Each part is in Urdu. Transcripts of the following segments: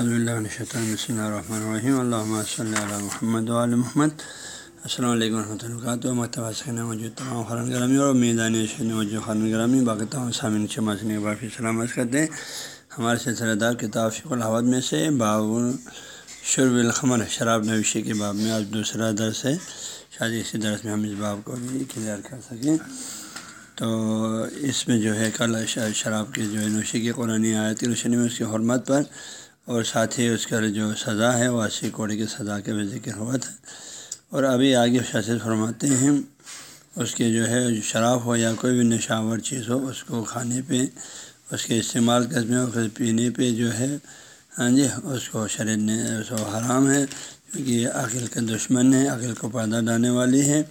اللہ الرحمن الرحیم اللہ صلی اللہ محمد علیہ محمد. السلام علیکم ورحمۃ اللہ وبرکاتہ مکتبہ سکن موجود تمام خران گرامی اور میدان موجود خران گرامی. باقی تمام سامعین چماسنی بافی سلامت کرتے ہیں. ہمارے سلسلہ دار کتاب فق الحوت میں سے باب شرب الخمر، شراب نوشی کے باب میں آج دوسرا درس ہے. شاید اسی درس میں ہم اس باب کو بھی کلیئر کر سکیں. تو اس میں جو ہے، کل شراب کی جو ہے نوشی کی قرآن آیت کی روشنی میں اس کی حرمت پر اور ساتھ ہی اس کا جو سزا ہے وہ اسی کوڑے کی سزا کے بھی ذکر ہوا تھا۔ اور ابھی آگے شاست فرماتے ہیں، اس کے جو ہے، شراب ہو یا کوئی بھی نشاور چیز ہو، اس کو کھانے پہ، اس کے استعمال کرنے اور پینے پہ جو ہے ہاں جی اس کو شریر نے، اس کو حرام ہے۔ کیونکہ یہ عقل کا دشمن ہے عقل کو پیدا ڈالنے والی ہے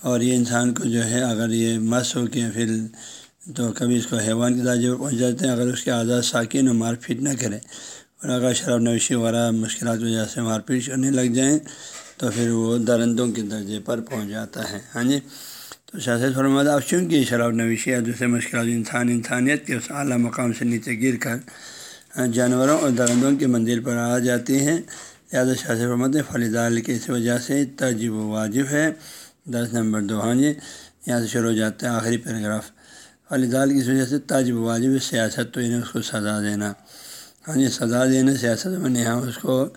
اور یہ انسان کو جو ہے، اگر یہ مس ہو کے پھر تو کبھی اس کو حیوان کے درجے پر پہنچ جاتے ہیں، اگر اس کے آزاد ساکین و مار پیٹ نہ کرے اور اگر شراب نوشی وغیرہ مشکلات کی وجہ سے مار پیٹ کرنے لگ جائیں، تو پھر وہ درندوں کے درجے پر پہنچ جاتا ہے۔ ہاں جی؟ تو شاست فرماد اب چونکہ شراب نوشی یا دوسرے مشکلات، انسان، انسانیت کے اس اعلیٰ مقام سے نیچے گر کر جانوروں اور درندوں کے مندر پر آ جاتی ہیں، لہٰذا شاست فرمت فلیدال کی اس وجہ سے ترجیب و واجب ہے۔ دس نمبر دو ہاں جی؟ یہاں سے شروع ہو جاتا ہے آخری پیراگراف۔ فلیدال کی وجہ سے تاجب واجب سیاست تو انہیں اس کو سزا دینا۔ ہاں جی سزا دینا سیاست میں یہاں اس کو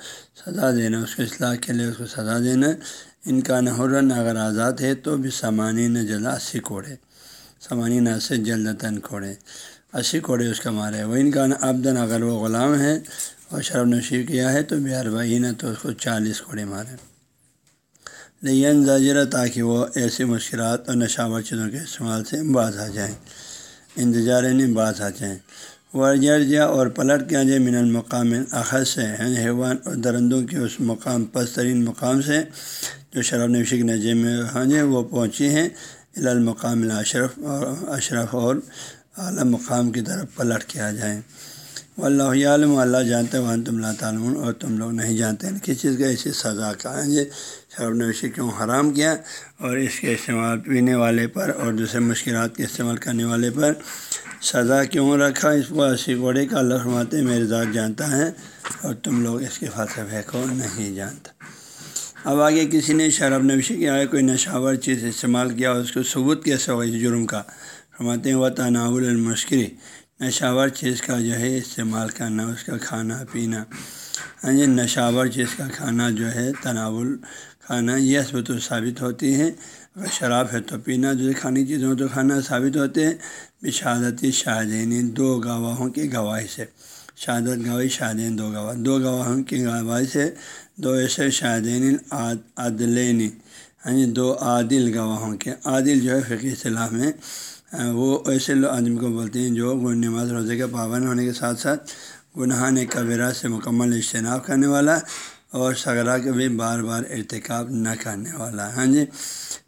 سزا دینا، اس کو اصلاح کے لیے اس کو سزا دینا۔ ان کا نہرن اگر آزاد ہے تو بھی سامانی نہ جلا اسی کوڑے۔ سامانی نہ سے جلد تن کوڑے۔ اسی کوڑے اس کا مارے۔ وہ ان کا آبدن اگر وہ غلام ہے اور شرب نشیب کیا ہے تو بہار بھائی نہ تو اس کو چالیس کوڑے مارے۔ لیکن زاجرہ تاکہ وہ ایسی مشکلات اور نشاور چیزوں کے استعمال سے باز آ جائیں۔ انتظار نے باز آ جائیں۔ ورجرجا اور پلٹ کیا جائے من المقام اخذ سے یعنی حیوان اور درندوں کے اس مقام، پسترین مقام سے جو شراب نوشی کے نجے میں ہاں جی وہ پہنچی ہیں المقام اشرف اور اشرف اور اعلیٰ مقام کی طرف پلٹ کیا جائیں۔ وہ عالم اللہ جانتے ہیں تم اللہ تعالیٰ اور تم لوگ نہیں جانتے ہیں۔ کس چیز کا ایسی سزا کا؟ ہے جی شراب نوشی کیوں حرام کیا اور اس کے استعمال پینے والے پر اور دوسرے مشکلات کے استعمال کرنے والے پر سزا کیوں رکھا؟ اس کو اسی گھوڑے کا اللہ فرماتے میرے ذات جانتا ہے اور تم لوگ اس کے فلسفے کو نہیں جانتا اب آگے کسی نے شراب نوشی کیا ہے کوئی نشاور چیز استعمال کیا اس کو ثبوت کیسے ہو اس جرم کا۔ فرماتے ہیں وہ تناول المشکری نشاور چیز کا جو ہے استعمال کرنا، اس کا کھانا پینا۔ ہاں جی نشاور چیز کا کھانا جو ہے تناول کھانا یہ اسبت و ثابت ہوتی ہے اگر شراب ہے تو پینا، جو کھانی چیزوں تو کھانا ثابت ہوتے ہیں۔ بشہادتی شاہدین، دو گواہوں کی گواہی سے۔ شہادت گواہی، شاہدین، دو گواہ۔ دو گواہوں کی گواہی سے دو ایسے شاہدین عادلین ہاں جی دو عادل گواہوں کے۔ عادل جو ہے فقی اصطلاح میں وہ ایسے لوگ آدمی کو بولتے ہیں جو نماز روزے کے پابند ہونے کے ساتھ ساتھ گناہ نے کبیرہ سے مکمل اجتناب کرنے والا اور سگرا کے بھی بار بار ارتکاب نہ کرنے والا ہاں جی؟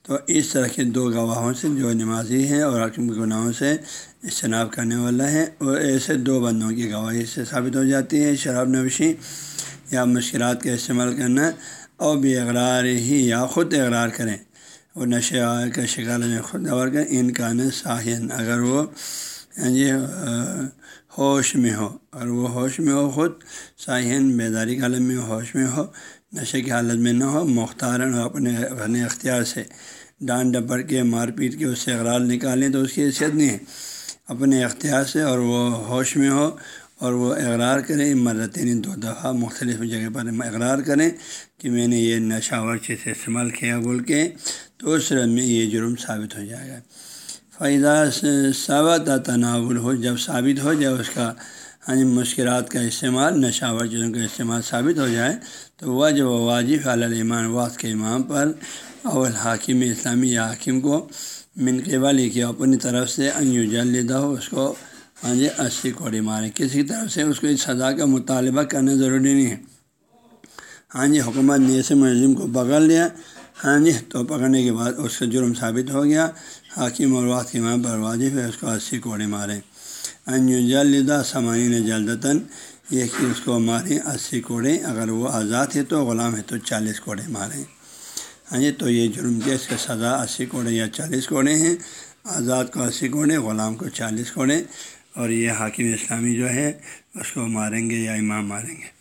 تو اس طرح کے دو گواہوں سے جو نمازی ہیں اور حکم گناہوں سے اجتناب کرنے والا ہے، اور ایسے دو بندوں کی گواہی سے ثابت ہو جاتی ہے۔ شراب نوشی یا مشکلات کا استعمال کرنا اور بھی اقرار ہی یا خود اقرار کریں۔ اور نشے کا شکار خود اور کریں ان کا نا ساحن۔ اگر وہ ہاں جی ہوش میں ہو۔ اور وہ ہوش میں ہو خود ساحن بیداری کے عالم میں ہوش میں ہو، نشے کی حالت میں نہ ہو مختار اپنے اپنے اختیار سے۔ ڈانٹ ڈپڑ کے مار پیٹ کے اس سے اقرار نکالیں تو اس کی حیثیت نہیں ہے۔ اپنے اختیار سے اور وہ ہوش میں ہو اور وہ اقرار کریں۔ مرتین دو دفعہ مختلف جگہ پر اقرار کریں کہ میں نے یہ نشہ نشاور چیز استعمال کیا بول کے تو اس رد میں یہ جرم ثابت ہو جائے گا۔ فائدہ ثابت تناول ہو، جب ثابت ہو جائے اس کا یعنی ہاں مشکلات کا استعمال نشاور چیزوں کا استعمال ثابت ہو جائے، تو وہ جو واجب علیمان واس کے امام پر اول حاکم اسلامی یا حاکم کو من کے والی کی اپنی طرف سے انجل لیتا ہو اس کو ہاں جی اسی کوڑی مارے۔ کسی طرف سے اس کو اس سزا کا مطالبہ کرنا ضروری نہیں ہے۔ ہاں جی حکومت نے ایسے ملزم کو پکڑ لیا۔ ہاں جی تو پکڑنے کے بعد اس کا جرم ثابت ہو گیا۔ حاکم اور واقع امام پر واجب ہے اس کو اسی کوڑے مارے انجل لیدا سمانی جلدتاً، یہ کہ اس کو ماریں اسی کوڑے۔ اگر وہ آزاد ہے تو غلام ہے تو چالیس کوڑے ماریں۔ ہاں جی تو یہ جرم کے اس کا سزا اسی کوڑے یا چالیس کوڑے ہیں۔ آزاد کو اسی کوڑے، غلام کو چالیس کوڑے۔ اور یہ حاکم اسلامی جو ہے، اس کو ماریں گے یا امام ماریں گے۔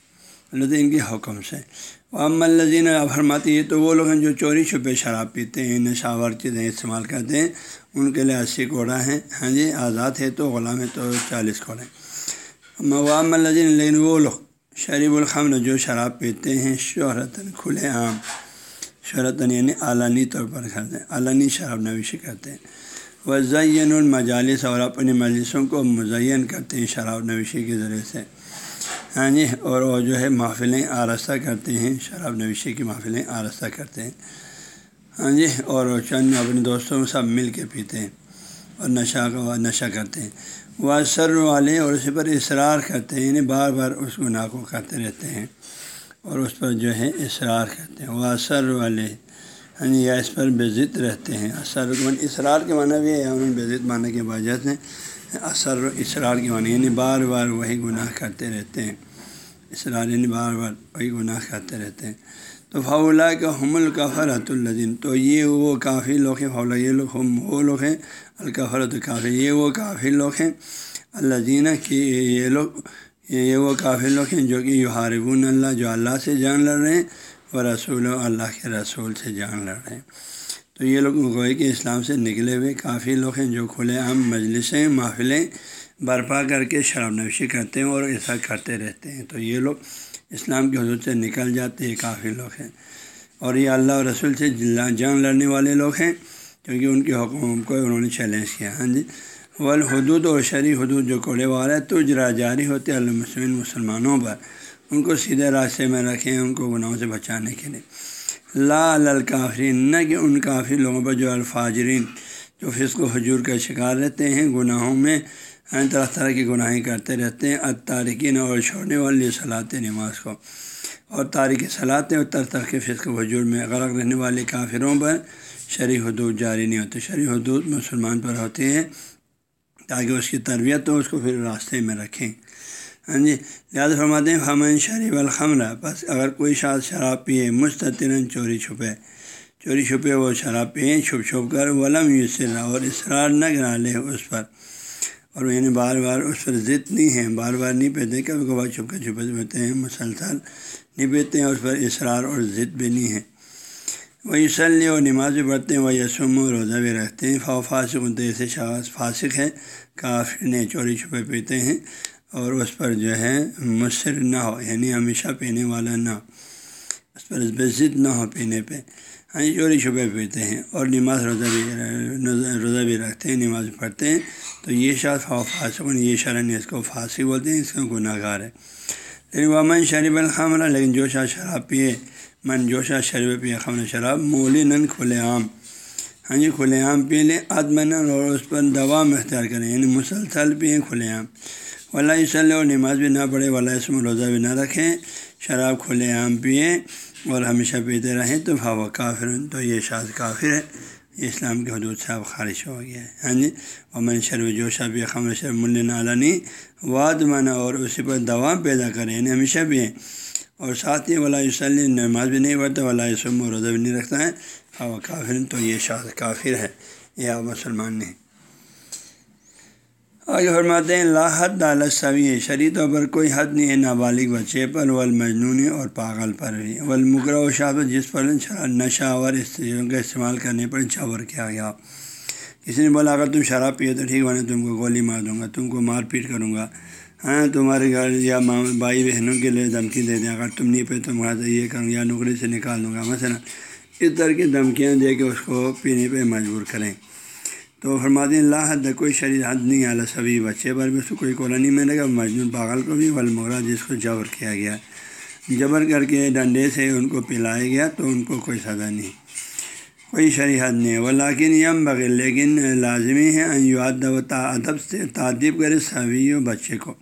ان کے حکم سے۔ عام الزین اب فرماتی ہے تو وہ لوگ ہیں جو چوری، چھپے، شراب پیتے ہیں نشاور چیزیں استعمال کرتے ہیں۔ ان کے لیے اسی کوڑا ہیں ہاں جی آزاد ہے تو غلام ہے تو چالیس کوڑے موام الزین لیکن وہ لوگ شریف الخمر جو شراب پیتے ہیں، شہرتاً کھلے عام، شہرتاً یعنی عالانی طور پر کرتے ہیں عالانی شراب نویشی کرتے ہیں۔ وہ زین المجالس اور اپنی مجلسوں کو مزین کرتے ہیں شراب نویشی کے ذریعے سے۔ ہاں جی اور وہ جو ہے محفلیں آرستہ کرتے ہیں، شراب نویشی کی محفلیں آرستہ کرتے ہیں۔ ہاں جی اور چند اپنے دوستوں سب مل کے پیتے ہیں اور نشہ کا نشہ کرتے ہیں۔ وہ سر والے اور اسی پر اصرار کرتے ہیں یعنی بار بار اس گناہ کو کرتے رہتے ہیں اور اس پر جو ہے اصرار کرتے ہیں۔ وہ سر والے ہاں جی یا اس پر بے رہتے ہیں۔ اثر اصرار کے معنی بھی ہے بے ضد معنی کے وجہ سے اثر اصرار کے معنی یعنی بار بار وہی گناہ کرتے رہتے ہیں۔ اصرار بار بار وہی گناہ کرتے رہتے ہیں۔ تو فولا کا حم الکفرۃ الدین تو یہ وہ کافی لوگ ہیں فولا یہ لوگ ہم وہ لوگ ہیں الکفرت کافی یہ وہ کافی لوگ ہیں اللہ دینہ کہ یہ لوگ، یہ وہ کافی لوگ ہیں جو کہ یہ حاربون اللہ، جو اللہ سے جان لڑ رہے ہیں اور رسول و اللہ کے رسول سے جان لڑ رہے ہیں۔ تو یہ لوگ گوئے کے اسلام سے نکلے ہوئے کافی لوگ ہیں جو کھلے عام مجلسیں، محفلیں برپا کر کے شراب نوشی کرتے ہیں اور ایسا کرتے رہتے ہیں۔ تو یہ لوگ اسلام کے حدود سے نکل جاتے ہیں کافی لوگ ہیں۔ اور یہ اللہ اور رسول سے جان لڑنے والے لوگ ہیں، کیونکہ ان کے حکم کو انہوں نے چیلنج کیا۔ ہاں جی۔ والحدود اور شرعی حدود جو کوڑے والا ہے تو جرا جاری ہوتے المسلم مسلمانوں پر۔ ان کو سیدھے راستے میں رکھیں، ان کو گناہوں سے بچانے کے لیے۔ لا الکافرین، نہ کہ ان کافی لوگوں پر جو الفاجرین، جو فسق و حجور کا شکار رہتے ہیں، گناہوں میں طرح طرح کی گناہیں کرتے رہتے ہیں تارکین اور چھوڑنے والی صلاحت نماز کو۔ اور تاریخ صلاحیں اور طرح طرح کے فسق و میں غرق رہنے والے کافروں پر شرع حدود جاری نہیں ہوتے۔ شرع حدود مسلمان پر ہوتے ہیں تاکہ اس کی تربیت تو اس کو پھر راستے میں رکھیں۔ ہاں جی لہٰذا فرماتے ہیں ہمن شریف الخمرہ بس اگر کوئی شاد شراب پیے مستطرن چوری چھپے۔ چوری چھپے وہ شراب پئیں چھپ چھپ کر ولم یوسرا اور اصرار نہ گرا لے اس پر۔ اور یعنی بار بار اس پر ضد نہیں ہے، بار بار نہیں پیتے، کبھی کبھار چھپ کے چھپے پیتے ہیں، مسلسل نہیں پیتے ہیں، اس پر اصرار اور ضد بھی نہیں ہے۔ وہ اسلی اور نماز بھی پڑھتے ہیں، وہ یسم و روزہ بھی رکھتے ہیں۔ فو فاسق ایسے شاخ فاسق ہے کافی نے چوری چھپے پیتے ہیں اور اس پر جو ہے مصر نہ ہو یعنی ہمیشہ پینے والا نہ ہو۔ اس پر ضد نہ ہو پینے پہ۔ ہاں چوری چھپے پیتے ہیں اور نماز روزہ بھی روزہ بھی رکھتے ہیں، نماز پڑھتے ہیں۔ تو یہ شاخ فاسق یہ شرح اس کو فاسق بولتے ہیں، اس کا گناہ گار ہے۔ لیکن وہ من شریف الخمرہ لیکن جو شاہ شراب پیے، من جوشا شریف پی خمر شراب مولی نن کھلے عام۔ ہاں جی کھلے عام پی لیں عدمن اور اس پر دوام اختیار کریں یعنی مسلسل پئیں کھلے عام۔ ولا صلی اور نماز بھی نہ پڑھے ولا روزہ بھی نہ رکھیں، شراب کھلے عام پئیں اور ہمیشہ پیتے رہیں تو ہوا کافر تو یہ شاذ کافر ہے یہ اسلام کے حدود سے اب خارج ہو گیا ہے۔ ہاں جی؟ امن شرف جوشا بھی خمر شرف مل نالانی واد منع اور اسی پر دوام پیدا کریں۔ یعنی ہمیشہ بھی ہیں۔ اور ساتھ ہی ولا وسلم نماز بھی نہیں پڑھتا ولا یسم و روزہ بھی نہیں رکھتا ہے اور کافر تو یہ شاذ کافر ہے۔ یہ آپ مسلمان نہیں۔ آگے فرماتے ہیں لاحت دالت سوی شرعی طور پر کوئی حد نہیں ہے، نابالغ بچے پر ولمجنون اور پاگل پر بھی۔ ولمکر و شاہ جس پر نشہ اور چیزوں کا استعمال کرنے پر چور کیا گیا۔ کسی نے بولا، اگر تم شراب پیے تو ٹھیک بنے تم کو گولی مار دوں گا، تم کو مار پیٹ کروں گا۔ ہاں تمہارے گھر یا ماں، بھائی بہنوں کے لیے دھمکی دے دیں۔ اگر تم نہیں پہ تم تو یہ کروں یا نوکری سے نکال دوں گا۔ مثلا، اس طرح کی دھمکیاں دے کے اس کو پینے پہ مجبور کریں۔ تو فرماتے اللہ حد، کوئی شریر حد نہیں اعلیٰ سبھی بچے۔ پر بھی اس کو کوئی کولا نہیں ملے گا۔ مجنون پاگل کو بھی ولمغرا جس کو جبر کیا گیا۔ جبر کر کے ڈنڈے سے ان کو پلایا گیا تو ان کو کوئی سزا نہیں۔ کوئی شریحت نہیں ہے۔ وہ لاکن یم بغیر لیکن لازمی ہے یاد و ادب سے تعدیب کرے سبھی بچے کو۔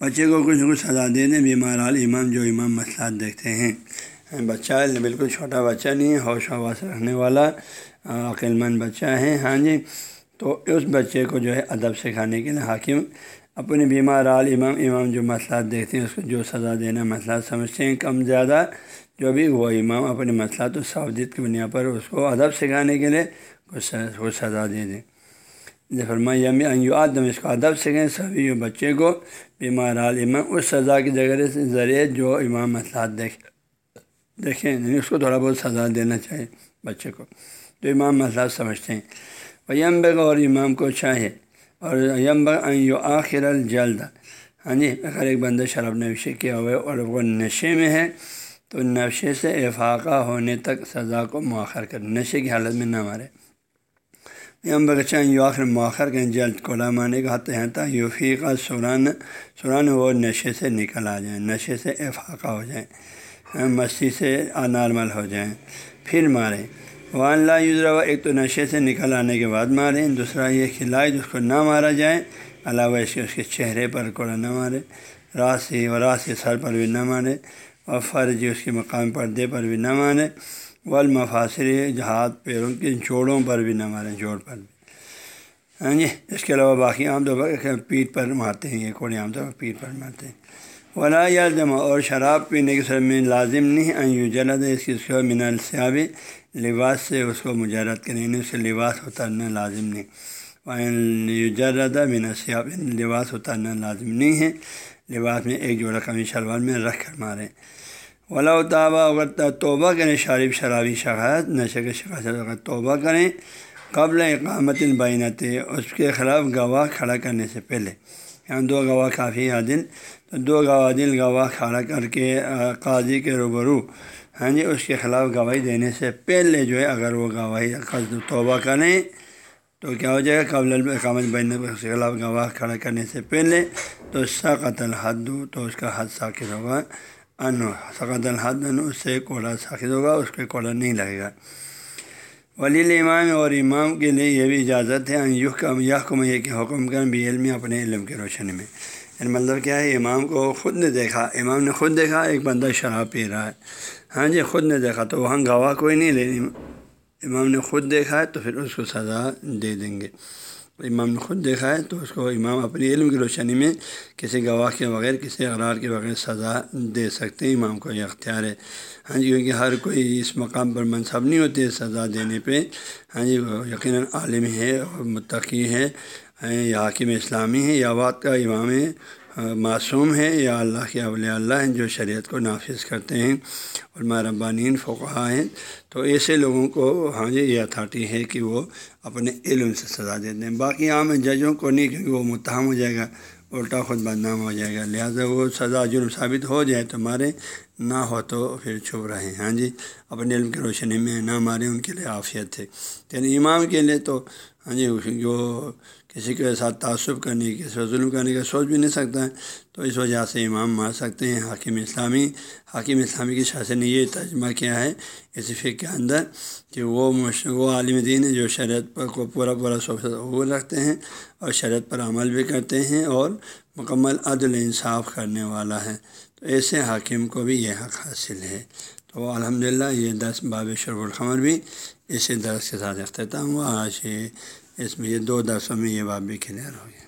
بچے کو کچھ نہ کچھ سزا دے دیں بیمار امام جو امام مسئلات دیکھتے ہیں۔ بچہ بالکل چھوٹا بچہ نہیں ہے حوش حواس رکھنے والا عقل مند بچہ ہے۔ ہاں جی۔ تو اس بچے کو جو ہے ادب سکھانے کے لیے حاکم اپنے بیمار عال امام امام جو مسئلات دیکھتے ہیں، اس کو جو سزا دینا مسئلہ سمجھتے ہیں، کم زیادہ جو بھی وہ امام اپنے مسئلہ تو سعودیت کی بنیاد پر اس کو ادب سکھانے کے لیے کچھ سزا دے دیں۔ فرما یمی آدم اس کو ادب سکیں سبھی بچے کو بیمار عالم اس سزا کی جگہ سے، ذریعے جو امام مسئلات دیکھ دیکھیں یعنی اس کو تھوڑا بہت سزا دینا چاہیے بچے کو۔ جو امام مسئلات سمجھتے ہیں وہ یم بگ اور امام کو چاہے اور یم بگ آخر الجلد۔ ہاں جی اگر ایک بندہ شراب نوشے کیا ہوئے اور وہ نشے میں ہے، تو نشے سے افاقہ ہونے تک سزا کو مؤخر کر نشے کی حالت میں نہ مارے۔ یم بغچہ یو آخر مؤخر کے جلد کولا مانے کا حت یہاں یوفی کا سوران سوران وہ نشے سے نکل آ جائیں، نشے سے افاقہ ہو جائیں۔ مستی سے نارمل ہو جائیں۔ پھر ماریں۔ وہ اللہ یوزرا ایک تو نشے سے نکل آنے کے بعد ماریں۔ دوسرا یہ کھلائے جس کو نہ مارا جائے۔ علاوہ اس کے اس کے چہرے پر کوڑا نہ مارے۔ راسی و راسی سر پر بھی نہ مارے۔ اور فرض اس کے مقام پردے پر بھی نہ مارے۔ والمفاصر جہاد پیروں کے جوڑوں پر بھی نہ مارے، جوڑ پر بھی۔ ہاں جی؟ اس کے علاوہ باقی عام طور پر پیٹ پر مارتے ہیں، یہ کوڑے عام طور پر پیٹ پر مارتے ہیں۔ ولا یا جمع اور شراب پینے کے سر میں لازم نہیں ایو جلد اس کی اس کے من السیاب لباس سے اس کو مجرد کریں یعنی اس سے لباس اترنا لازم نہیں۔ جرد من سیاب یعنی لباس اترنا لازم نہیں ہے۔ لباس میں ایک جوڑا کمی شلوار میں رکھ کر مارے۔ ولا طابہ اگر توبہ کریں شارف شرابی شخص نشے کے شخص اگر توبہ کریں، قبل اقامت البینت اس کے خلاف گواہ کھڑا کرنے سے پہلے۔ یہاں دو گواہ کافی عادل تو دو گوادل گواہ کھڑا کر کے قاضی کے روبرو ہاں جی اس کے خلاف گواہی دینے سے پہلے جو ہے اگر وہ گواہی قصد توبہ کریں تو کیا ہو جائے گا؟ قبل اقامت بین اس کے خلاف گواہ کھڑا کرنے سے پہلے تو سقط الحد، تو اس کا حد ثاقت ہوگا ان سقط الحد ان اس سے کوڑا ساخت ہوگا، اس کے کوڑا نہیں لگے گا۔ ولی امام اور امام کے لیے یہ بھی اجازت ہے یہ کم یہ کہ حکم کر بھی علم اپنے علم کی روشنی میں۔ یعنی مطلب کیا ہے؟ امام کو خود نے دیکھا، امام نے خود دیکھا، ایک بندہ شراب پی رہا ہے۔ ہاں جی خود نے دیکھا تو وہاں گواہ کوئی نہیں لے امام نے خود دیکھا ہے تو پھر اس کو سزا دے دیں گے۔ امام نے خود دیکھا ہے تو اس کو امام اپنی علم کی روشنی میں کسی گواہ کے بغیر، کسی اقرار کے بغیر سزا دے سکتے ہیں۔ امام کو یہ اختیار ہے۔ ہاں جی کیونکہ ہر کوئی اس مقام پر منصب نہیں ہوتے سزا دینے پہ۔ ہاں جی وہ یقیناً عالم ہے اور متقی ہے ہاں یا حاکم اسلامی ہے یا وات کا امام ہے۔ معصوم ہے یا اللہ کے اول اللہ ہیں جو شریعت کو نافذ کرتے ہیں اور مربانین فقہ ہیں۔ تو ایسے لوگوں کو ہاں جی یہ اتھارٹی ہے کہ وہ اپنے علم سے سزا دیتے ہیں باقی عام ججوں کو نہیں، کیونکہ وہ متہم ہو جائے گا، الٹا خود بدنام ہو جائے گا۔ لہٰذا وہ سزا جرم ثابت ہو جائے تو مارے، نہ ہو تو پھر چھپ رہے۔ ہاں جی اپنے علم کی روشنی میں نہ مارے، ان کے لیے عافیت ہے۔ یعنی امام کے لیے تو ہاں جی جو کسی کے ساتھ تعصب کرنے کی ظلم کرنے کا سوچ بھی نہیں سکتا ہے۔ تو اس وجہ سے امام مار سکتے ہیں، حاکم اسلامی حاکم اسلامی کی شاثر نے یہ ترجمہ کیا ہے اس فکر کے اندر کہ وہ وہ عالم دین ہے جو شریعت پر کو پورا پورا سوچ وہ رکھتے ہیں اور شریعت پر عمل بھی کرتے ہیں اور مکمل عدل انصاف کرنے والا ہے۔ تو ایسے حاکم کو بھی یہ حق حاصل ہے۔ تو الحمد للہ یہ دس باب شرف الخمر بھی اسی درس کے ساتھ اختتام ہوا۔ آج یہ اس میں یہ دو درسوں میں یہ بات بھی کلیئر ہو گیا